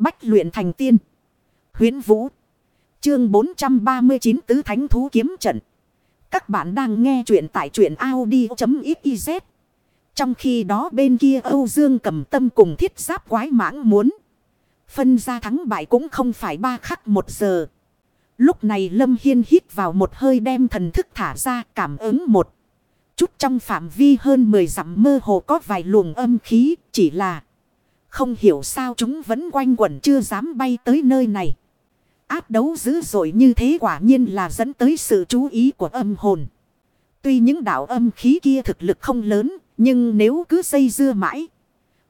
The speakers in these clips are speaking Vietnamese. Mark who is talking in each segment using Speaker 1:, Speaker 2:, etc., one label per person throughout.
Speaker 1: Bách luyện thành tiên. Huyến Vũ. Chương 439 Tứ Thánh Thú Kiếm Trận. Các bạn đang nghe truyện tại truyện Audi.xyz. Trong khi đó bên kia Âu Dương cầm tâm cùng thiết giáp quái mãng muốn. Phân ra thắng bại cũng không phải ba khắc một giờ. Lúc này Lâm Hiên hít vào một hơi đem thần thức thả ra cảm ứng một. Chút trong phạm vi hơn 10 dặm mơ hồ có vài luồng âm khí, chỉ là không hiểu sao chúng vẫn quanh quẩn chưa dám bay tới nơi này. Áp đấu dữ dội như thế quả nhiên là dẫn tới sự chú ý của âm hồn. Tuy những đạo âm khí kia thực lực không lớn, nhưng nếu cứ xây dưa mãi,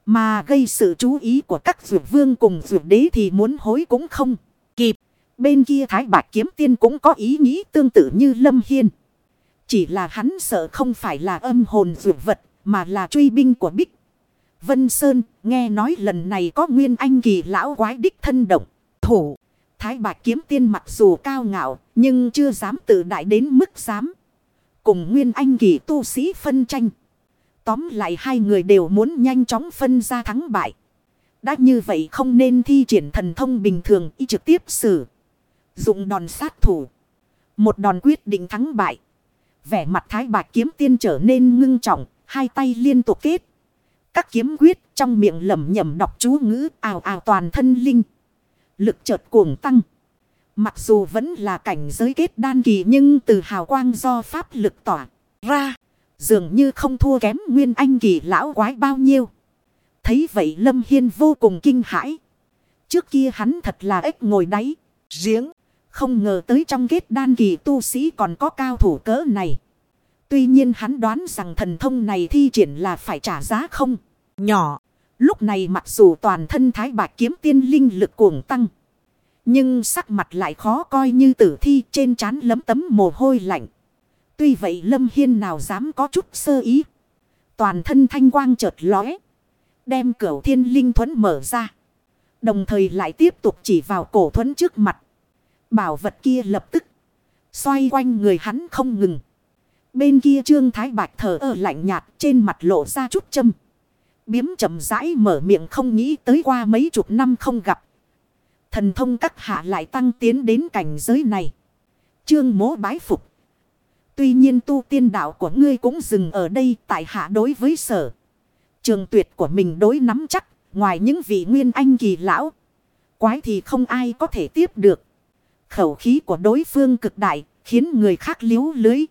Speaker 1: mà gây sự chú ý của các dược vương cùng dược đế thì muốn hối cũng không kịp. Bên kia Thái Bạch Kiếm Tiên cũng có ý nghĩ tương tự như Lâm Hiên. Chỉ là hắn sợ không phải là âm hồn dược vật, mà là truy binh của Bích. Vân Sơn, nghe nói lần này có nguyên anh kỳ lão quái đích thân động, thủ. Thái Bạch Kiếm Tiên mặc dù cao ngạo, nhưng chưa dám tự đại đến mức dám. Cùng nguyên anh kỳ tu sĩ phân tranh. Tóm lại hai người đều muốn nhanh chóng phân ra thắng bại. Đã như vậy không nên thi triển thần thông bình thường y trực tiếp xử. Dụng đòn sát thủ. Một đòn quyết định thắng bại. Vẻ mặt thái bạch kiếm tiên trở nên ngưng trọng. Hai tay liên tục kết. Các kiếm quyết trong miệng lẩm nhẩm đọc chú ngữ ào ào toàn thân linh. Lực chợt cuồng tăng. Mặc dù vẫn là cảnh giới kết đan kỳ nhưng từ hào quang do pháp lực tỏa ra. Dường như không thua kém nguyên anh kỳ lão quái bao nhiêu. Thấy vậy Lâm Hiên vô cùng kinh hãi. Trước kia hắn thật là ếch ngồi đáy, giếng. Không ngờ tới trong kết đan kỳ tu sĩ còn có cao thủ cỡ này. Tuy nhiên hắn đoán rằng thần thông này thi triển là phải trả giá không nhỏ. Lúc này mặc dù toàn thân thái bạc kiếm tiên linh lực cuồng tăng. Nhưng sắc mặt lại khó coi như tử thi trên trán lấm tấm mồ hôi lạnh. Tuy vậy Lâm Hiên nào dám có chút sơ ý. Toàn thân thanh quang chợt lóe. Đem cửa thiên linh thuẫn mở ra. Đồng thời lại tiếp tục chỉ vào cổ thuẫn trước mặt. Bảo vật kia lập tức. Xoay quanh người hắn không ngừng. Bên kia trương thái bạch thở ở lạnh nhạt, trên mặt lộ ra chút châm. Biếm chậm rãi mở miệng không nghĩ tới qua mấy chục năm không gặp. Thần thông các hạ lại tăng tiến đến cảnh giới này. Trương mố bái phục. Tuy nhiên tu tiên đạo của ngươi cũng dừng ở đây tại hạ đối với sở. Trường tuyệt của mình đối nắm chắc. Ngoài những vị nguyên anh kỳ lão. Quái thì không ai có thể tiếp được. Khẩu khí của đối phương cực đại. Khiến người khác liếu lưới.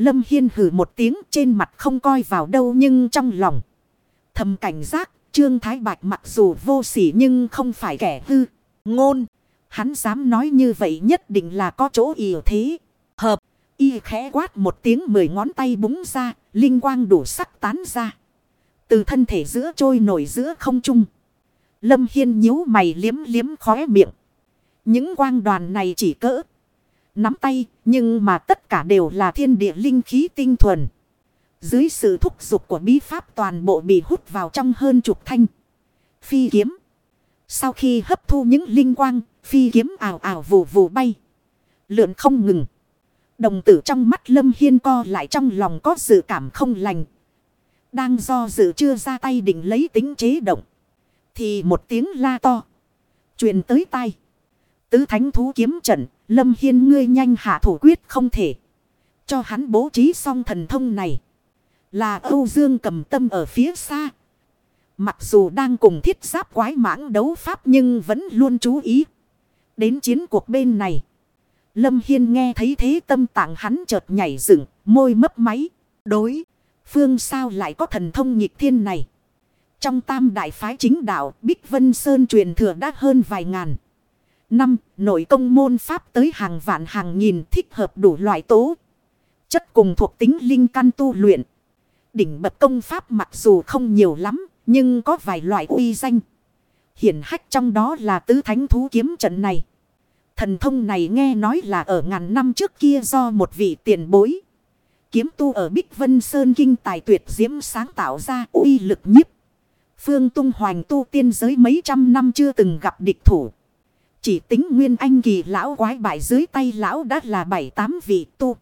Speaker 1: Lâm Hiên hử một tiếng trên mặt không coi vào đâu nhưng trong lòng. Thầm cảnh giác. Trương Thái Bạch mặc dù vô sỉ nhưng không phải kẻ hư. Ngôn. Hắn dám nói như vậy nhất định là có chỗ ỉ thế. Hợp. Y khẽ quát một tiếng mười ngón tay búng ra. Linh quang đủ sắc tán ra. Từ thân thể giữa trôi nổi giữa không trung. Lâm Hiên nhíu mày liếm liếm khóe miệng. Những quang đoàn này chỉ cỡ. Nắm tay nhưng mà tất cả đều là thiên địa linh khí tinh thuần. Dưới sự thúc giục của bí pháp toàn bộ bị hút vào trong hơn chục thanh. Phi kiếm. Sau khi hấp thu những linh quang, phi kiếm ảo ảo vù vù bay. Lượn không ngừng. Đồng tử trong mắt Lâm Hiên co lại trong lòng có sự cảm không lành. Đang do dự chưa ra tay định lấy tính chế động. Thì một tiếng la to. truyền tới tay. Tứ thánh thú kiếm trận. Lâm Hiên ngươi nhanh hạ thủ quyết không thể. Cho hắn bố trí xong thần thông này. Là Âu Dương cầm tâm ở phía xa. Mặc dù đang cùng thiết giáp quái mãng đấu pháp nhưng vẫn luôn chú ý. Đến chiến cuộc bên này. Lâm Hiên nghe thấy thế tâm tạng hắn chợt nhảy dựng, môi mấp máy. Đối, phương sao lại có thần thông nhịp thiên này? Trong tam đại phái chính đạo, Bích Vân Sơn truyền thừa đã hơn vài ngàn. Năm, nội công môn pháp tới hàng vạn hàng nghìn thích hợp đủ loại tố. Chất cùng thuộc tính linh căn tu luyện. Đỉnh bậc công pháp mặc dù không nhiều lắm, nhưng có vài loại uy danh. Hiển hách trong đó là tứ thánh thú kiếm trận này. Thần thông này nghe nói là ở ngàn năm trước kia do một vị tiền bối. Kiếm tu ở Bích Vân Sơn Kinh tài tuyệt diễm sáng tạo ra uy lực nhiếp. Phương tung hoành tu tiên giới mấy trăm năm chưa từng gặp địch thủ. Chỉ tính nguyên anh kỳ lão quái bại dưới tay lão đã là bảy tám vị tu.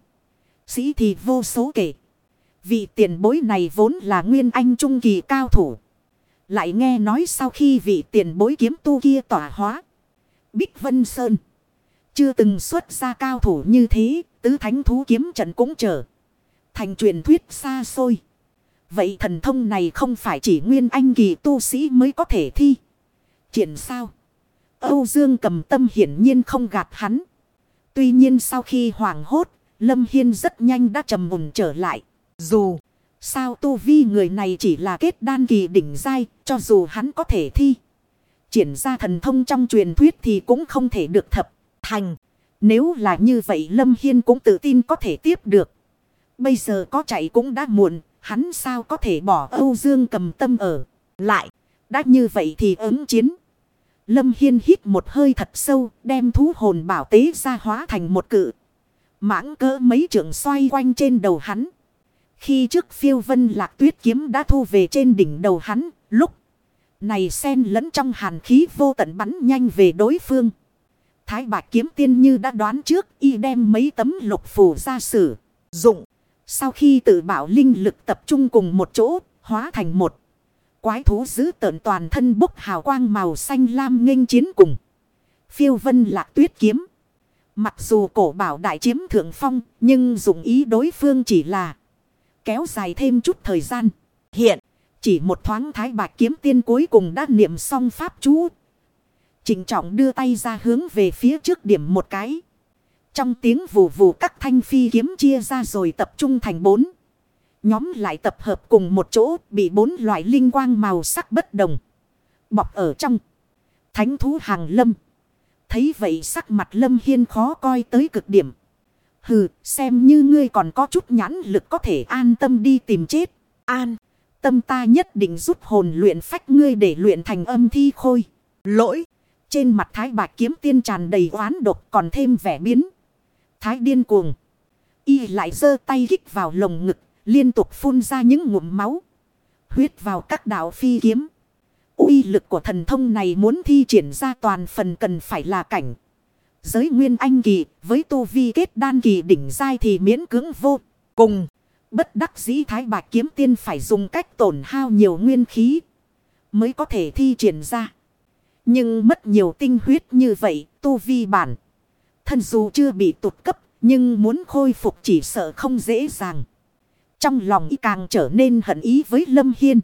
Speaker 1: Sĩ thì vô số kể. Vị tiền bối này vốn là nguyên anh trung kỳ cao thủ. Lại nghe nói sau khi vị tiền bối kiếm tu kia tỏa hóa. Bích Vân Sơn. Chưa từng xuất ra cao thủ như thế. Tứ thánh thú kiếm trận cũng trở. Thành truyền thuyết xa xôi. Vậy thần thông này không phải chỉ nguyên anh kỳ tu sĩ mới có thể thi. Triển sao? Âu Dương cầm tâm hiển nhiên không gạt hắn. Tuy nhiên sau khi hoảng hốt, Lâm Hiên rất nhanh đã trầm mùn trở lại. Dù sao tu vi người này chỉ là kết đan kỳ đỉnh dai, cho dù hắn có thể thi. Triển ra thần thông trong truyền thuyết thì cũng không thể được thập thành. Nếu là như vậy Lâm Hiên cũng tự tin có thể tiếp được. Bây giờ có chạy cũng đã muộn, hắn sao có thể bỏ Âu Dương cầm tâm ở. Lại, đã như vậy thì ứng chiến. Lâm Hiên hít một hơi thật sâu, đem thú hồn bảo tế ra hóa thành một cự. Mãng cỡ mấy trường xoay quanh trên đầu hắn. Khi trước phiêu vân lạc tuyết kiếm đã thu về trên đỉnh đầu hắn, lúc này sen lẫn trong hàn khí vô tận bắn nhanh về đối phương. Thái bạch kiếm tiên như đã đoán trước y đem mấy tấm lục phù ra sử dụng. Sau khi tự bảo linh lực tập trung cùng một chỗ, hóa thành một. Quái thú giữ tợn toàn thân bốc hào quang màu xanh lam nghênh chiến cùng. Phiêu vân lạc tuyết kiếm. Mặc dù cổ bảo đại chiếm thượng phong, nhưng dụng ý đối phương chỉ là kéo dài thêm chút thời gian. Hiện, chỉ một thoáng thái bạc kiếm tiên cuối cùng đã niệm xong pháp chú. Trịnh trọng đưa tay ra hướng về phía trước điểm một cái. Trong tiếng vù vù các thanh phi kiếm chia ra rồi tập trung thành bốn. Nhóm lại tập hợp cùng một chỗ bị bốn loại linh quang màu sắc bất đồng. Bọc ở trong. Thánh thú hàng lâm. Thấy vậy sắc mặt lâm hiên khó coi tới cực điểm. Hừ, xem như ngươi còn có chút nhãn lực có thể an tâm đi tìm chết. An, tâm ta nhất định giúp hồn luyện phách ngươi để luyện thành âm thi khôi. Lỗi, trên mặt thái bạch kiếm tiên tràn đầy oán độc còn thêm vẻ biến. Thái điên cuồng. Y lại giơ tay hít vào lồng ngực, liên tục phun ra những ngụm máu. Huyết vào các đạo phi kiếm. uy lực của thần thông này muốn thi triển ra toàn phần cần phải là cảnh. Giới nguyên anh kỳ với tu vi kết đan kỳ đỉnh dai thì miễn cưỡng vô cùng. Bất đắc dĩ thái bạch kiếm tiên phải dùng cách tổn hao nhiều nguyên khí. Mới có thể thi triển ra. Nhưng mất nhiều tinh huyết như vậy, tu vi bản. Thân dù chưa bị tụt cấp, nhưng muốn khôi phục chỉ sợ không dễ dàng. Trong lòng y càng trở nên hận ý với Lâm Hiên.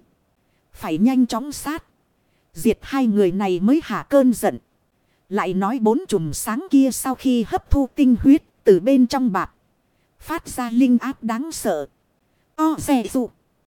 Speaker 1: Phải nhanh chóng sát. Diệt hai người này mới hạ cơn giận. Lại nói bốn chùm sáng kia sau khi hấp thu tinh huyết từ bên trong bạc. Phát ra linh áp đáng sợ. O xe dụng.